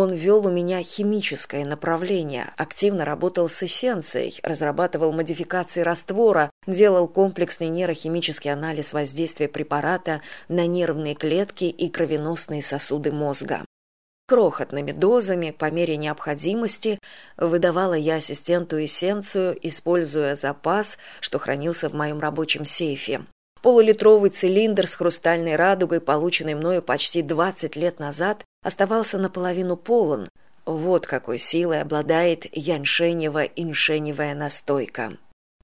Он вел у меня химическое направление, активно работал с эссенцией, разрабатывал модификации раствора, делал комплексный нейрохимический анализ воздействия препарата на нервные клетки и кровеносные сосуды мозга. Крохотными дозами, по мере необходимости, выдавала я ассистенту эссенцию, используя запас, что хранился в моем рабочем сейфе. Полулитровый цилиндр с хрустальной радугой, полученный мною почти двадцать лет назад, оставался наполовину полон. Вот какой силой обладает яньшенево-иншеневая настойка.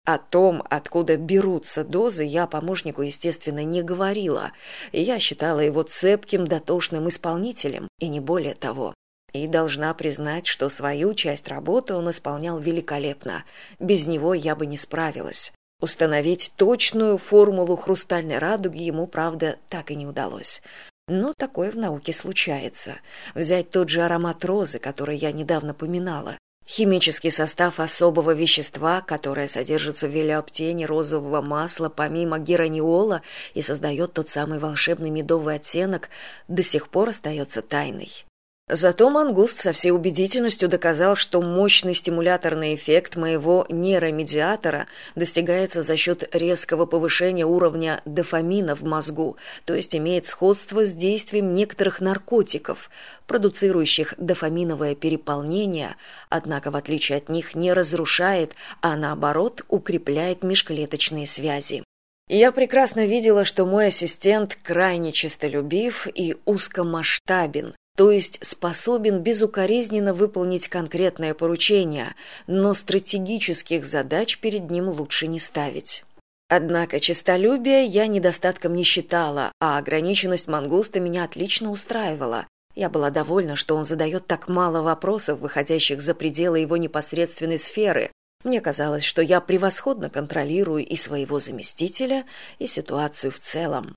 О том, откуда берутся дозы, я помощнику, естественно, не говорила. Я считала его цепким, дотошным исполнителем, и не более того. И должна признать, что свою часть работы он исполнял великолепно. Без него я бы не справилась. Установить точную формулу хрустальной радуги ему, правда, так и не удалось. Но такое в науке случается. Взять тот же аромат розы, который я недавно поминала. Химический состав особого вещества, которое содержится в велиоптене розового масла помимо гераниола и создает тот самый волшебный медовый оттенок, до сих пор остается тайной. Зато мангуст со всей убедительностью доказал, что мощный стимуляторный эффект моего нейромедиатора достигается за счет резкого повышения уровня дофамина в мозгу, то есть имеет сходство с действием некоторых наркотиков, продуцирующих дофаминовое переполнение, однако в отличие от них не разрушает, а наоборот укрепляет межклеточные связи. Я прекрасно видела, что мой ассистент крайне честолюбив и узкомасштабен, то есть способен безукоризненно выполнить конкретное поручение, но стратегических задач перед ним лучше не ставить. Однако честолюбие я недостатком не считала, а ограниченность мангуста меня отлично устраивала. Я была довольна, что он задает так мало вопросов, выходящих за пределы его непосредственной сферы. Мне казалось, что я превосходно контролирую и своего заместителя, и ситуацию в целом.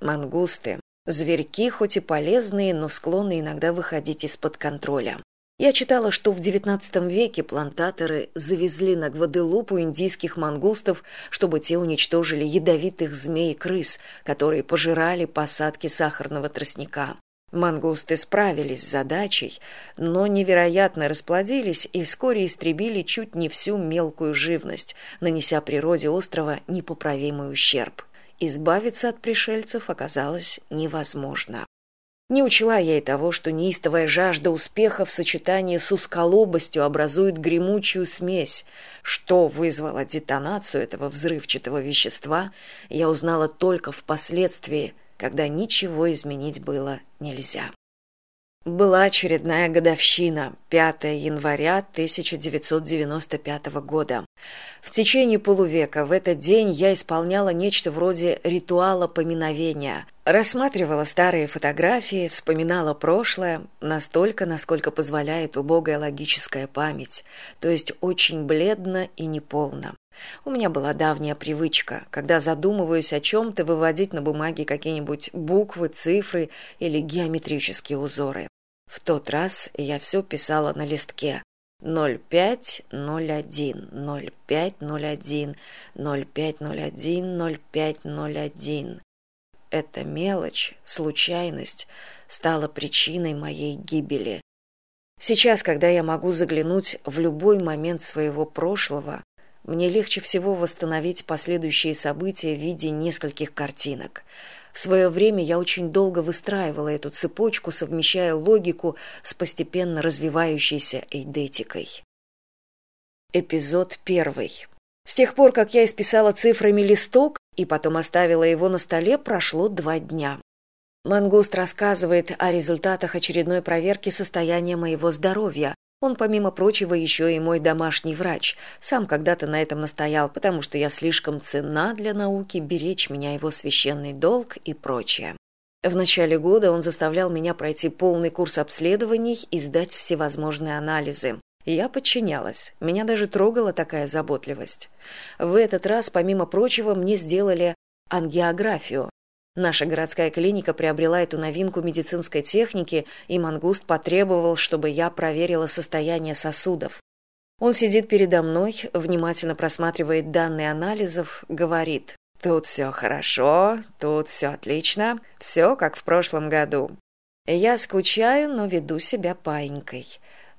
Мангусты Зверьки хоть и полезные, но склонны иногда выходить из-под контроля. Я читала, что в XIX веке плантаторы завезли на Гваделупу индийских мангустов, чтобы те уничтожили ядовитых змей и крыс, которые пожирали посадки сахарного тростника. Мангусты справились с задачей, но невероятно расплодились и вскоре истребили чуть не всю мелкую живность, нанеся природе острова непоправимый ущерб избавиться от пришельцев оказалось невозможно. Не учла я и того что неистовая жажда успеха в сочетании с усколобостью образует гремучую смесь. Что вызвало детонацию этого взрывчатого вещества я узнала только впоследствии когда ничего изменить было нельзя была очередная годовщина, 5 января 1995 года. В течение полувека в этот день я исполняла нечто вроде ритуала поминовения. Рассматривала старые фотографии, вспоминала прошлое, настолько, насколько позволяет убогая логическая память, то есть очень бледно и неполно. У меня была давняя привычка, когда задумываюсь о чем-то, выводить на бумаге какие-нибудь буквы, цифры или геометрические узоры. В тот раз я все писала на листке. 0501, 0501, 0501, 0501. Эта мелочь, случайность, стала причиной моей гибели. Сейчас, когда я могу заглянуть в любой момент своего прошлого, мне легче всего восстановить последующие события в виде нескольких картинок. В свое время я очень долго выстраивала эту цепочку, совмещая логику с постепенно развивающейся эйдетикой. Эпизод первый. С тех пор, как я исписала цифрами листок и потом оставила его на столе, прошло два дня. Мангуст рассказывает о результатах очередной проверки состояния моего здоровья, он, помимо прочего, еще и мой домашний врач. Сам когда-то на этом настоял, потому что я слишком ценна для науки, беречь меня его священный долг и прочее. В начале года он заставлял меня пройти полный курс обследований и сдать всевозможные анализы. Я подчинялась. Меня даже трогала такая заботливость. В этот раз, помимо прочего, мне сделали ангиографию, Наша городская клиника приобрела эту новинку медицинской техники, и мангуст потребовал, чтобы я проверила состояние сосудов. Он сидит передо мной, внимательно просматривает данные анализов, говорит, «Тут все хорошо, тут все отлично, все как в прошлом году». я скучаю но веду себя паинькой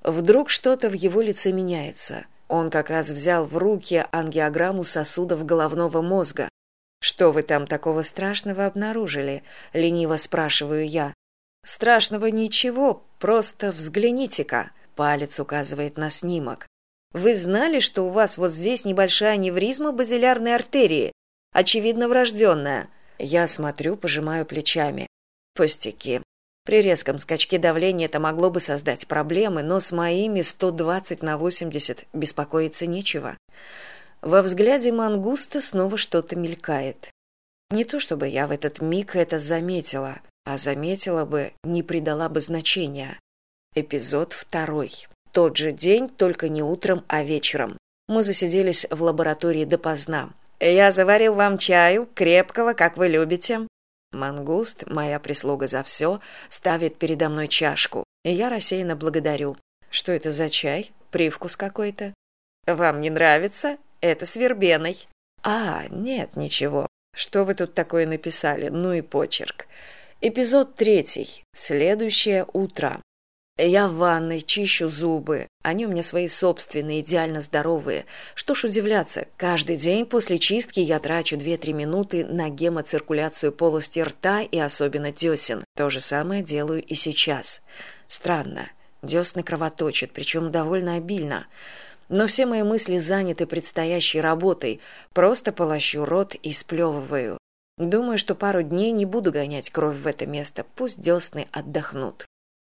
вдруг что то в его лице меняется он как раз взял в руки ангиограмму сосудов головного мозга что вы там такого страшного обнаружили лениво спрашиваю я. Страшного ничего просто взгляните ка палец указывает на снимок. Вы знали что у вас вот здесь небольшая аневризма базилярной артерии? Очевидно врожденная я смотрю пожимаю плечами. Пустяки. При резком скачке давления это могло бы создать проблемы но с моими сто двадцать на восемьдесят беспокоиться нечего во взгляде мангуста снова что то мелькает. Не то чтобы я в этот миг это заметила а заметила бы не придала бы значения. Эпизод второй. Тот же день только не утром а вечером. Мы засиделись в лаборатории допоздна. Я заварил вам чаю крепкого как вы любите мангуст моя прислуга за все ставит передо мной чашку. И я рассеянно благодарю. Что это за чай? Привкус какой то вам не нравится это с вербеной. А нет ничего. Что вы тут такое написали? Ну и почерк. Эпизод третий. Следующее утро. Я в ванной чищу зубы. Они у меня свои собственные идеально здоровые. Что ж удивляться каждый день после чистки я трачу две три минуты на гемоциркуляцию полости рта и особенно десен. То же самое делаю и сейчас. Странно. Десны кровоточат причем довольно обильно но все мои мысли заняты предстоящей работой. Просто полощу рот и сплевываю. Думаю что пару дней не буду гонять кровь в это место. Пусть десны отдохнут